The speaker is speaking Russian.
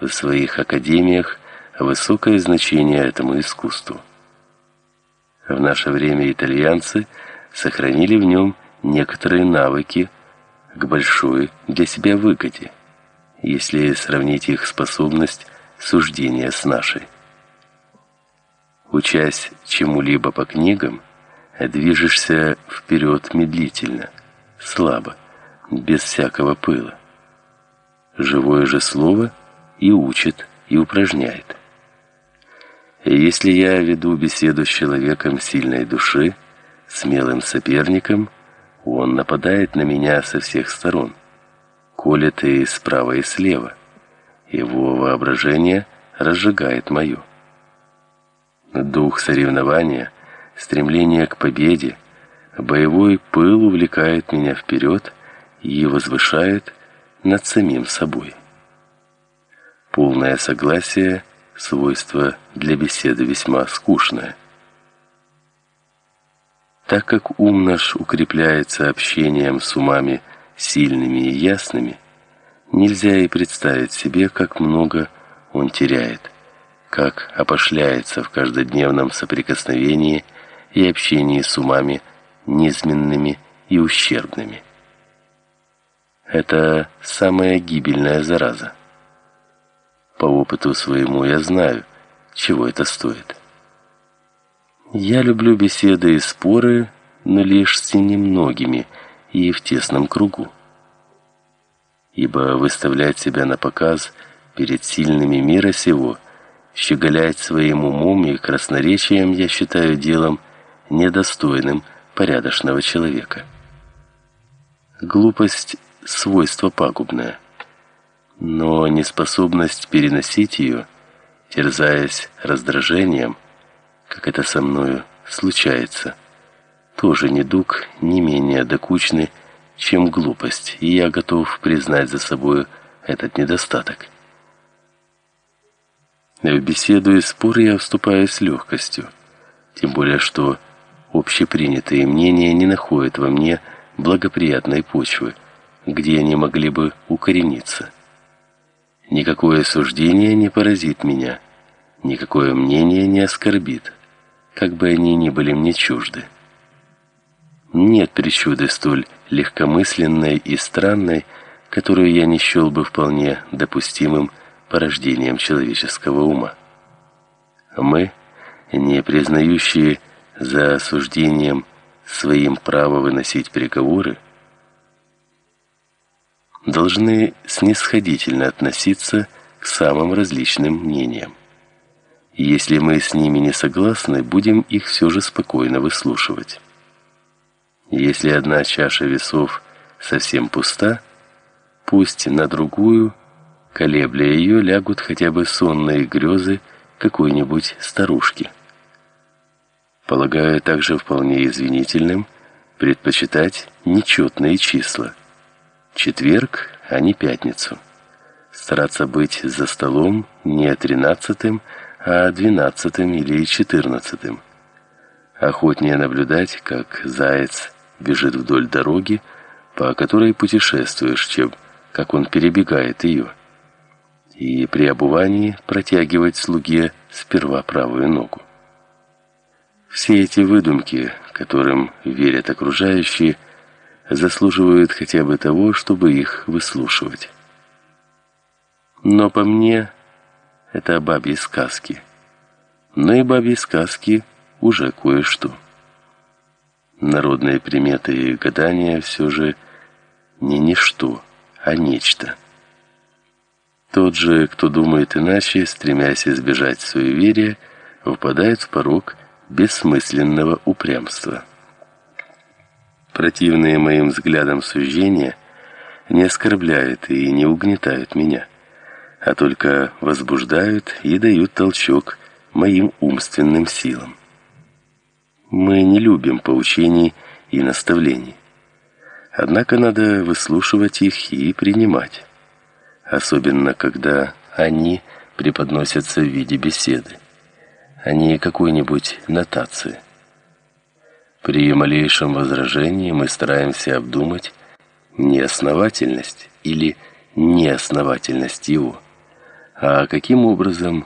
в своих академиях высокое значение этому искусству. В наше время итальянцы сохранили в нем некоторые навыки к большой для себя выгоде, если сравнить их способность суждения с нашей. Учась чему-либо по книгам, движешься вперед медлительно, слабо, без всякого пыла. Живое же слово и учит, и упражняет. Если я веду беседу с человеком сильной души, смелым соперником, он нападает на меня со всех сторон, колет и справа и слева. Его воображение разжигает мое. Дух соревнования, стремление к победе, боевой пыл увлекает меня вперед и возвышает над самим собой. Полное согласие – свойство для беседы весьма скучное. Так как ум наш укрепляется общением с умами сильными и ясными, нельзя и представить себе, как много он теряет, как опошляется в каждодневном соприкосновении и общении с умами низменными и ущербными. Это самая гибельная зараза. По опыту своему я знаю, чего это стоит. Я люблю беседы и споры, но лишь с немногими и в тесном кругу. Ибо выставлять себя на показ перед сильными мира сего, щеголять своим умом и красноречием я считаю делом недостойным порядочного человека. Глупость свойство пагубное но неспособность переносить ее, терзаясь раздражением, как это со мною случается, тоже недуг не менее докучный, чем глупость, и я готов признать за собой этот недостаток. В беседу и споры я вступаю с легкостью, тем более что общепринятые мнения не находят во мне благоприятной почвы, где они могли бы укорениться. Никакое суждение не поразит меня, никакое мнение не оскорбит, как бы они ни были мне чужды. Нет причуды столь легкомысленной и странной, которую я не счел бы вполне допустимым порождением человеческого ума. Мы, не признающие за осуждением своим право выносить приговоры, должны снисходительно относиться к самым различным мнениям. Если мы с ними не согласны, будем их все же спокойно выслушивать. Если одна чаша весов совсем пуста, пусть на другую, колебля ее, лягут хотя бы сонные грезы какой-нибудь старушки. Полагаю также вполне извинительным предпочитать нечетные числа – четверг, а не пятницу. Стараться быть за столом не тринадцатым, а двенадцатым или четырнадцатым. Охотнее наблюдать, как заяц бежит вдоль дороги, по которой путешествуешь, чем как он перебегает ее. И при обувании протягивать слуге сперва правую ногу. Все эти выдумки, которым верят окружающие, заслуживают хотя бы того, чтобы их выслушивать. Но по мне это бабьи сказки. Но и бабьи сказки уже кое-что. Народные приметы и гадания все же не ничто, а нечто. Тот же, кто думает иначе, стремясь избежать суеверия, впадает в порог бессмысленного упрямства противные моим взглядам суждения не оскорбляют и не угнетают меня, а только возбуждают и дают толчок моим умственным силам. Мы не любим поучений и наставлений. Однако надо выслушивать их и принимать, особенно когда они преподносятся в виде беседы, а не какой-нибудь нотации. При малейшем возражении мы стараемся обдумать неосновательность или неосновательность его, А каким образом